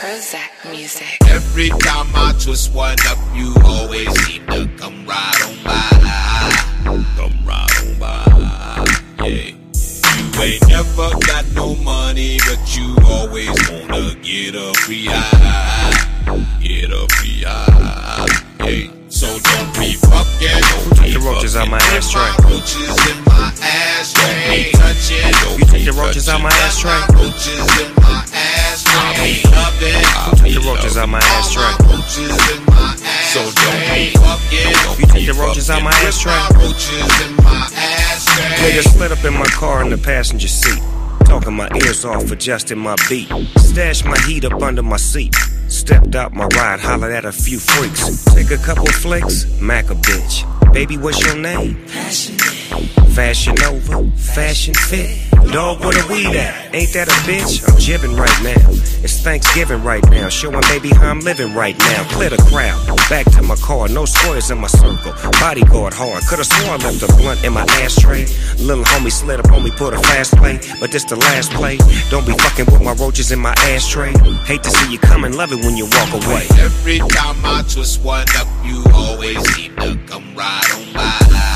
Prozac music. Every time I twist one up, you always seem to come right on by. Come right on by. Yeah. You ain't never got no money, but you always wanna get a free eye. Get a free eye. Yeah. So don't be fucking. Don't be the roaches out my ass ashtray? with my Roaches in my ashtray. Touch it. Don't You took be the roaches out my touching ashtray? Roaches in my ashtray. Took the roaches out my in my So don't be fucking. You take the roaches out my in my. Nigga slid up in my car in the passenger seat. Talking my ears off, adjusting my beat. Stashed my heat up under my seat. Stepped out my ride, hollered at a few freaks. Take a couple flicks, Mac a bitch. Baby, what's your name? Fashion over, Fashion Fit. Dog, where the weed at? Ain't that a bitch? I'm jibbing right now. It's Thanksgiving right now. Showing baby how I'm living right now. Clear the crowd. Back to my car. No squares in my circle. Bodyguard hard. Could've sworn I left a blunt in my ashtray. Little homie slid up on me, put a fast play. But this the last play. Don't be fucking with my roaches in my ashtray. Hate to see you coming, love it when you walk away. Every time I twist one up, you always seem to come right on by.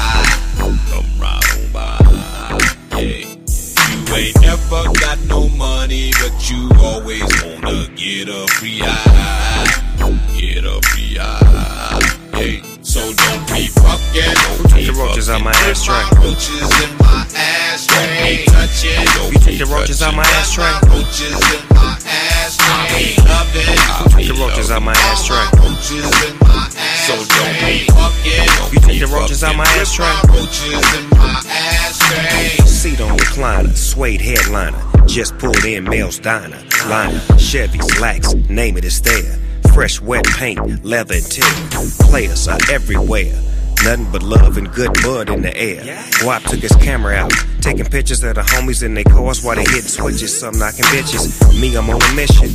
Come right by. Yeah. You ain't never got no money, but you always wanna get a free eye. Get a free eye. Yeah. So don't be fucking. Don't be the roaches out my fucking with ashtray? my Roaches in my. Touch. Don't be the roaches out my touching ashtray? Roaches in my ashtray. I be loving. The roaches out my ashtray? Roaches in my ashtray. So don't be roaches out my ashtray? Roaches in my ashtray. Seat on recliner, suede headliner. Just pulled in Mel's Diner. Liner, Chevys, Lax, name it, it's there. Fresh, wet paint, leather and tear. Players are everywhere. Nothing but love and good bud in the air. Guap took his camera out, taking pictures of the homies in their cars while they hitting switches. Some knocking bitches. Me, I'm on a mission.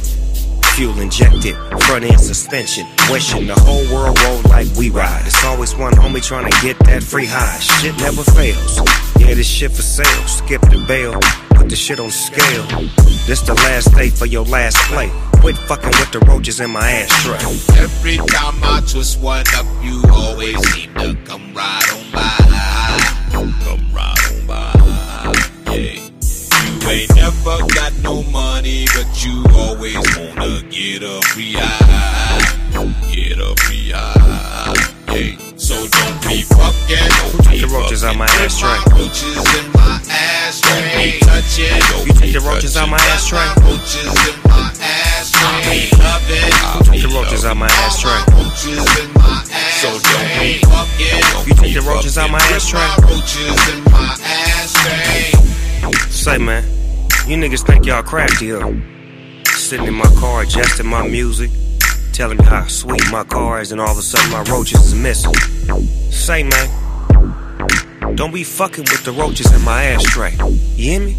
Fuel injected, front end suspension. Wishing the whole world rolled like we ride. It's always one homie trying to get that free high. Shit never fails. Yeah, this shit for sale. Skip the bail, put the shit on scale. This the last day for your last play. Quit fucking with the roaches in my ashtray. Every time I twist one up, you always seem to come right on by. Never got no money, but you always wanna get a free eye. Get a free eye. Yeah. So don't be fucking. Don't be the roaches out my ashtray? Roaches in my ashtray. Touch it. Don't You take the roaches out my ashtray? Roaches in my ashtray. I be loving. Who took the roaches out my ashtray? Roaches in my ashtray. So don't be fucking. You take the roaches out my ashtray? Roaches in my ashtray. Say, man, you niggas think y'all crafty, huh? Sitting in my car, adjusting my music, telling me how sweet my car is, and all of a sudden my roaches is missing. Say, man, don't be fucking with the roaches in my ashtray. You hear me?